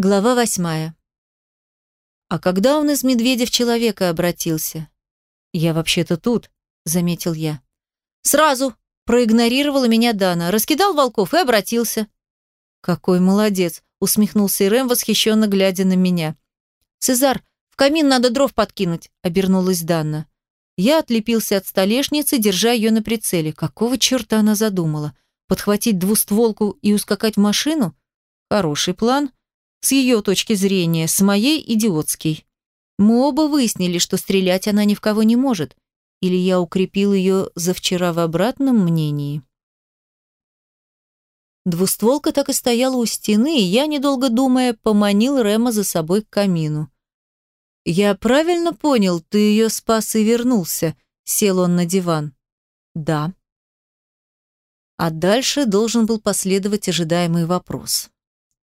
Глава восьмая. А когда он из медведя в человека обратился? Я вообще-то тут, заметил я. Сразу проигнорировала меня Дана, раскидал волков и обратился. Какой молодец, усмехнулся Рэм, восхищенно глядя на меня. Цезар, в камин надо дров подкинуть, обернулась Дана. Я отлепился от столешницы, держа ее на прицеле. Какого черта она задумала? Подхватить двустволку и ускакать в машину? Хороший план. С ее точки зрения, с моей идиотский. Мы оба выяснили, что стрелять она ни в кого не может. Или я укрепил ее за вчера в обратном мнении. Двустволка так и стояла у стены, и я, недолго думая, поманил Рема за собой к камину. «Я правильно понял, ты ее спас и вернулся?» Сел он на диван. «Да». А дальше должен был последовать ожидаемый вопрос.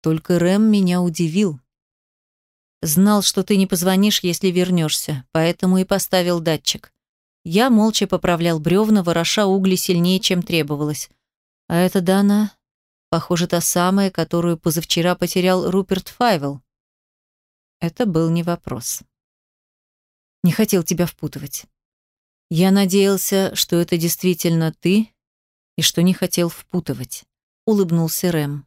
Только Рэм меня удивил. Знал, что ты не позвонишь, если вернешься, поэтому и поставил датчик. Я молча поправлял бревна, вороша угли сильнее, чем требовалось. А это Дана, похоже, та самая, которую позавчера потерял Руперт Файвел. Это был не вопрос. Не хотел тебя впутывать. Я надеялся, что это действительно ты и что не хотел впутывать. Улыбнулся Рэм.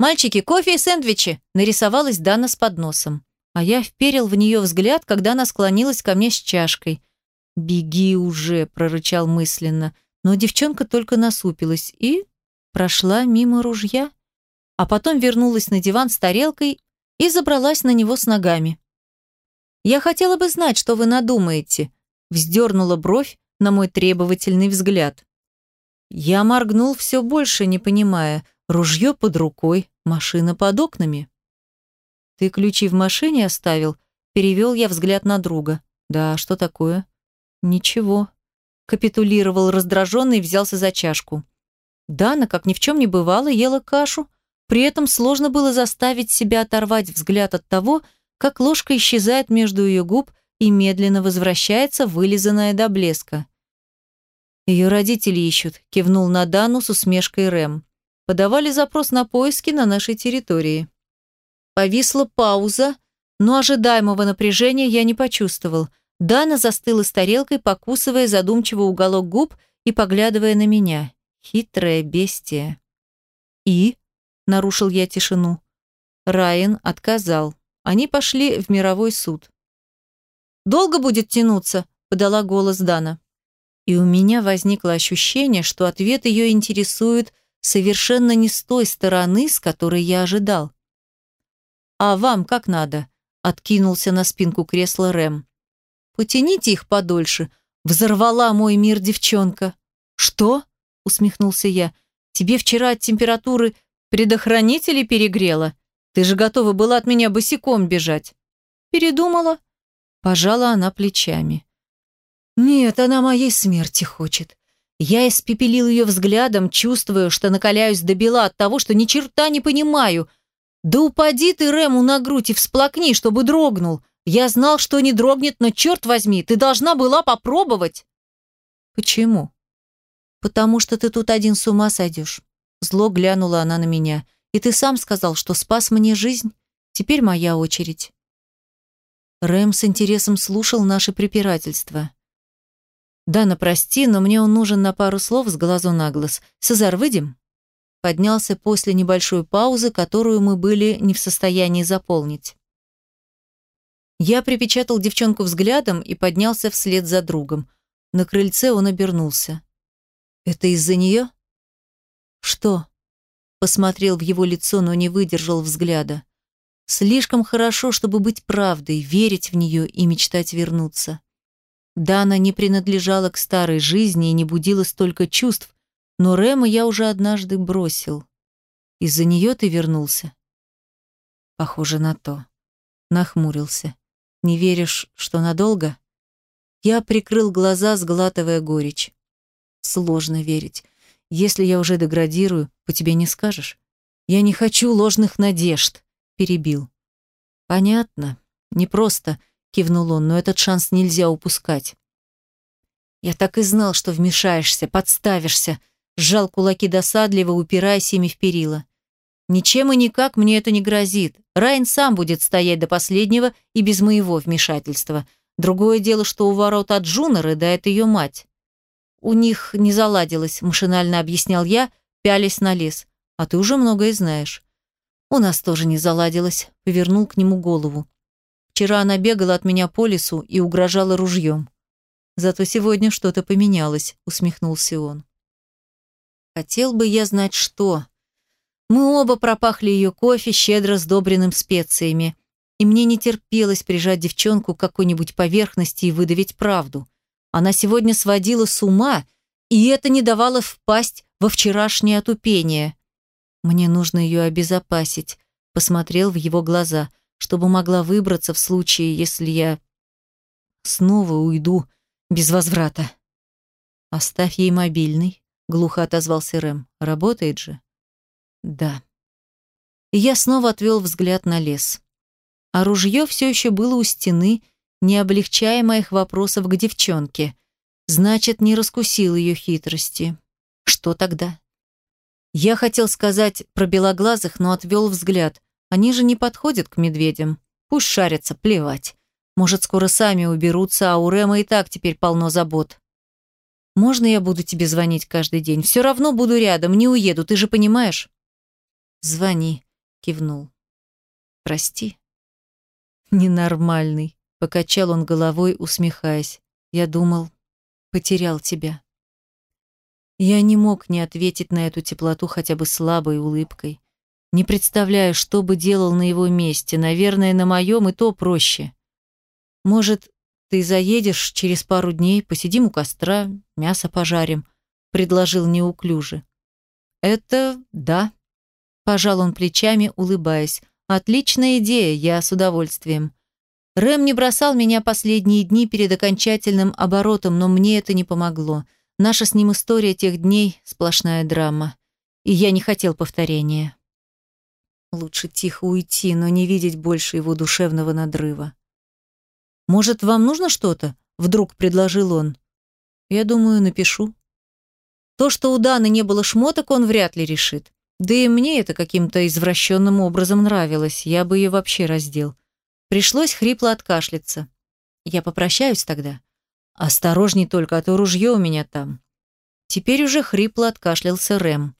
«Мальчики, кофе и сэндвичи!» – нарисовалась Дана с подносом. А я вперил в нее взгляд, когда она склонилась ко мне с чашкой. «Беги уже!» – прорычал мысленно. Но девчонка только насупилась и прошла мимо ружья, а потом вернулась на диван с тарелкой и забралась на него с ногами. «Я хотела бы знать, что вы надумаете», – вздернула бровь на мой требовательный взгляд. Я моргнул все больше, не понимая, ружье под рукой, Машина под окнами. Ты ключи в машине оставил? Перевел я взгляд на друга. Да, что такое? Ничего. Капитулировал раздраженный и взялся за чашку. Дана, как ни в чем не бывало, ела кашу. При этом сложно было заставить себя оторвать взгляд от того, как ложка исчезает между ее губ и медленно возвращается, вылизанная до блеска. «Ее родители ищут», — кивнул на Дану с усмешкой Рэм подавали запрос на поиски на нашей территории. Повисла пауза, но ожидаемого напряжения я не почувствовал. Дана застыла с тарелкой, покусывая задумчиво уголок губ и поглядывая на меня. Хитрое бестия. «И?» – нарушил я тишину. Райан отказал. Они пошли в мировой суд. «Долго будет тянуться?» – подала голос Дана. И у меня возникло ощущение, что ответ ее интересует совершенно не с той стороны, с которой я ожидал. «А вам как надо?» – откинулся на спинку кресла Рэм. «Потяните их подольше», – взорвала мой мир девчонка. «Что?» – усмехнулся я. «Тебе вчера от температуры предохранители перегрело? Ты же готова была от меня босиком бежать». «Передумала?» Пожала она плечами. «Нет, она моей смерти хочет. Я испепелил ее взглядом, чувствуя, что накаляюсь до бела от того, что ни черта не понимаю. Да упади ты Рему на грудь и всплакни, чтобы дрогнул. Я знал, что не дрогнет, но черт возьми, ты должна была попробовать. Почему? Потому что ты тут один с ума сойдешь. Зло глянула она на меня. И ты сам сказал, что спас мне жизнь. Теперь моя очередь. Рэм с интересом слушал наши препирательства. «Дана, прости, но мне он нужен на пару слов с глазу на глаз. Сезар, выйдем?» Поднялся после небольшой паузы, которую мы были не в состоянии заполнить. Я припечатал девчонку взглядом и поднялся вслед за другом. На крыльце он обернулся. «Это из-за нее?» «Что?» Посмотрел в его лицо, но не выдержал взгляда. «Слишком хорошо, чтобы быть правдой, верить в нее и мечтать вернуться. Дана не принадлежала к старой жизни и не будила столько чувств, но Рема я уже однажды бросил. Из-за нее ты вернулся? Похоже на то. Нахмурился. Не веришь, что надолго? Я прикрыл глаза, сглатывая горечь. Сложно верить. Если я уже деградирую, по тебе не скажешь. Я не хочу ложных надежд, перебил. Понятно. Непросто. просто кивнул он, но этот шанс нельзя упускать. Я так и знал, что вмешаешься, подставишься, сжал кулаки досадливо, упираясь ими в перила. Ничем и никак мне это не грозит. Райн сам будет стоять до последнего и без моего вмешательства. Другое дело, что у ворот от Джуна рыдает ее мать. У них не заладилось, машинально объяснял я, пялясь на лес. А ты уже многое знаешь. У нас тоже не заладилось, повернул к нему голову. Вчера она бегала от меня по лесу и угрожала ружьем. Зато сегодня что-то поменялось, усмехнулся он. Хотел бы я знать, что. Мы оба пропахли ее кофе, щедро сдобренным специями, и мне не терпелось прижать девчонку к какой-нибудь поверхности и выдавить правду. Она сегодня сводила с ума, и это не давало впасть во вчерашнее отупение. Мне нужно ее обезопасить, посмотрел в его глаза, чтобы могла выбраться в случае, если я снова уйду без возврата. Оставь ей мобильный, глухо отозвался Рэм. Работает же. Да. И я снова отвел взгляд на лес. А ружье все еще было у стены, не облегчая моих вопросов к девчонке. Значит, не раскусил ее хитрости. Что тогда? Я хотел сказать про белоглазых, но отвел взгляд. Они же не подходят к медведям. Пусть шарятся, плевать. Может, скоро сами уберутся, а у Рема и так теперь полно забот. Можно я буду тебе звонить каждый день? Все равно буду рядом, не уеду, ты же понимаешь? «Звони», — кивнул. «Прости». «Ненормальный», — покачал он головой, усмехаясь. «Я думал, потерял тебя». Я не мог не ответить на эту теплоту хотя бы слабой улыбкой. Не представляю, что бы делал на его месте. Наверное, на моем и то проще. Может, ты заедешь через пару дней, посидим у костра, мясо пожарим, предложил неуклюже. Это да, Пожал он плечами, улыбаясь. Отличная идея, я с удовольствием. Рэм не бросал меня последние дни перед окончательным оборотом, но мне это не помогло. Наша с ним история тех дней – сплошная драма. И я не хотел повторения. Лучше тихо уйти, но не видеть больше его душевного надрыва. «Может, вам нужно что-то?» – вдруг предложил он. «Я думаю, напишу». То, что у Даны не было шмоток, он вряд ли решит. Да и мне это каким-то извращенным образом нравилось, я бы ее вообще раздел. Пришлось хрипло откашляться. Я попрощаюсь тогда. Осторожней только, а то ружье у меня там. Теперь уже хрипло откашлялся Рэм.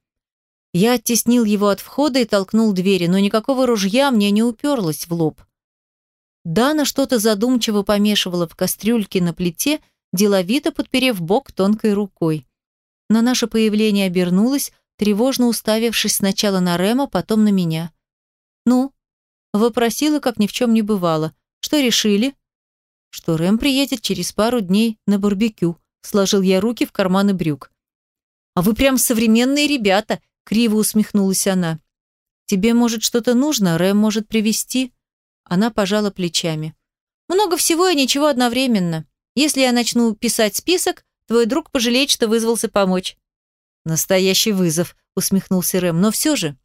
Я оттеснил его от входа и толкнул двери, но никакого ружья мне не уперлось в лоб. Дана что-то задумчиво помешивала в кастрюльке на плите, деловито подперев бок тонкой рукой. На наше появление обернулась, тревожно уставившись сначала на Рема, потом на меня. «Ну?» – вопросила, как ни в чем не бывало. «Что решили?» «Что Рэм приедет через пару дней на барбекю», – сложил я руки в карманы брюк. «А вы прям современные ребята», – криво усмехнулась она. «Тебе, может, что-то нужно, Рэм может привезти?» Она пожала плечами. «Много всего и ничего одновременно. Если я начну писать список, твой друг пожалеет, что вызвался помочь. Настоящий вызов, усмехнулся Рэм. Но все же.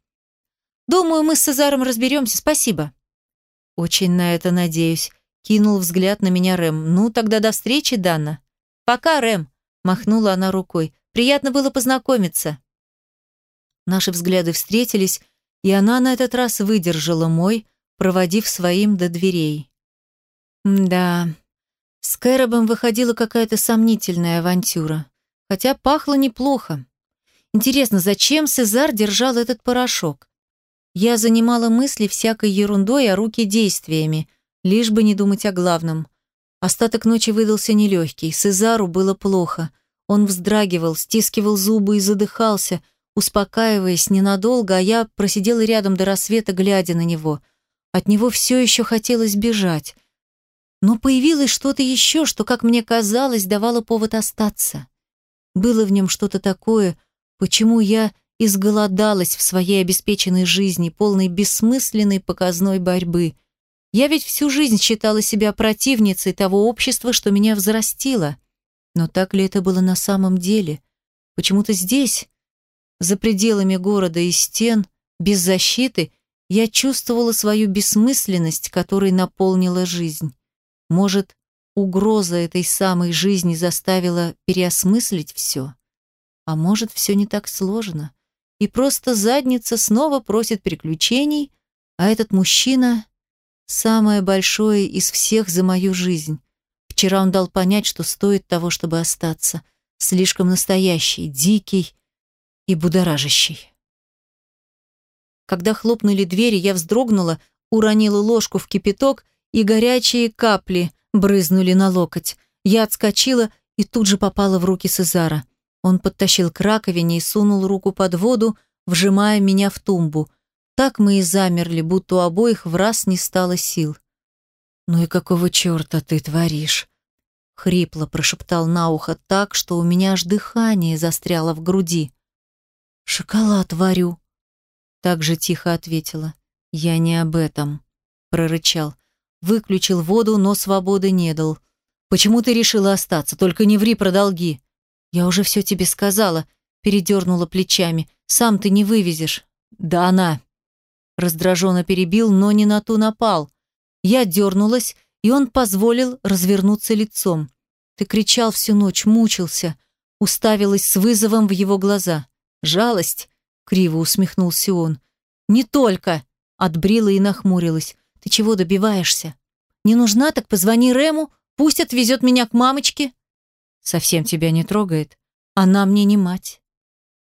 Думаю, мы с Цезаром разберемся. Спасибо. Очень на это надеюсь. Кинул взгляд на меня Рэм. Ну, тогда до встречи, Дана. Пока, Рэм. Махнула она рукой. Приятно было познакомиться. Наши взгляды встретились, и она на этот раз выдержала мой, проводив своим до дверей. Да, с Кэробом выходила какая-то сомнительная авантюра. Хотя пахло неплохо. Интересно, зачем Сезар держал этот порошок? Я занимала мысли всякой ерундой, а руки действиями, лишь бы не думать о главном. Остаток ночи выдался нелегкий. Сезару было плохо. Он вздрагивал, стискивал зубы и задыхался, успокаиваясь ненадолго, а я просидела рядом до рассвета, глядя на него. От него все еще хотелось бежать. Но появилось что-то еще, что, как мне казалось, давало повод остаться. Было в нем что-то такое, Почему я изголодалась в своей обеспеченной жизни, полной бессмысленной показной борьбы? Я ведь всю жизнь считала себя противницей того общества, что меня взрастило. Но так ли это было на самом деле? Почему-то здесь, за пределами города и стен, без защиты, я чувствовала свою бессмысленность, которой наполнила жизнь. Может, угроза этой самой жизни заставила переосмыслить все? А может, все не так сложно? и просто задница снова просит приключений, а этот мужчина – самое большое из всех за мою жизнь. Вчера он дал понять, что стоит того, чтобы остаться. Слишком настоящий, дикий и будоражащий. Когда хлопнули двери, я вздрогнула, уронила ложку в кипяток, и горячие капли брызнули на локоть. Я отскочила и тут же попала в руки Сезара. Он подтащил к раковине и сунул руку под воду, вжимая меня в тумбу. Так мы и замерли, будто у обоих в раз не стало сил. «Ну и какого черта ты творишь?» Хрипло прошептал на ухо так, что у меня аж дыхание застряло в груди. «Шоколад варю», — так же тихо ответила. «Я не об этом», — прорычал. Выключил воду, но свободы не дал. «Почему ты решила остаться? Только не ври про долги». «Я уже все тебе сказала», — передернула плечами. «Сам ты не вывезешь». «Да она». Раздраженно перебил, но не на ту напал. Я дернулась, и он позволил развернуться лицом. Ты кричал всю ночь, мучился. Уставилась с вызовом в его глаза. «Жалость?» — криво усмехнулся он. «Не только!» — отбрила и нахмурилась. «Ты чего добиваешься? Не нужна, так позвони Рему, пусть отвезет меня к мамочке». «Совсем тебя не трогает. Она мне не мать».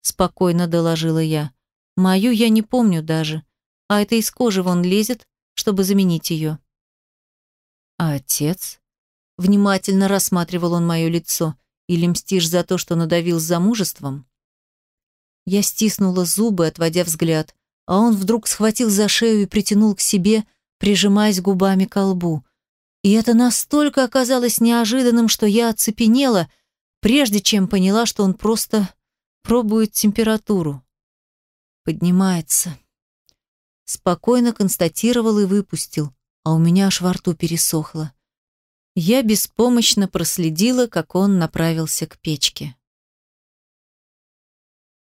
Спокойно доложила я. «Мою я не помню даже. А это из кожи вон лезет, чтобы заменить ее». «А отец?» Внимательно рассматривал он мое лицо. «Или мстишь за то, что надавил замужеством?» Я стиснула зубы, отводя взгляд, а он вдруг схватил за шею и притянул к себе, прижимаясь губами к лбу. И это настолько оказалось неожиданным, что я оцепенела, прежде чем поняла, что он просто пробует температуру. Поднимается. Спокойно констатировал и выпустил, а у меня аж во рту пересохло. Я беспомощно проследила, как он направился к печке.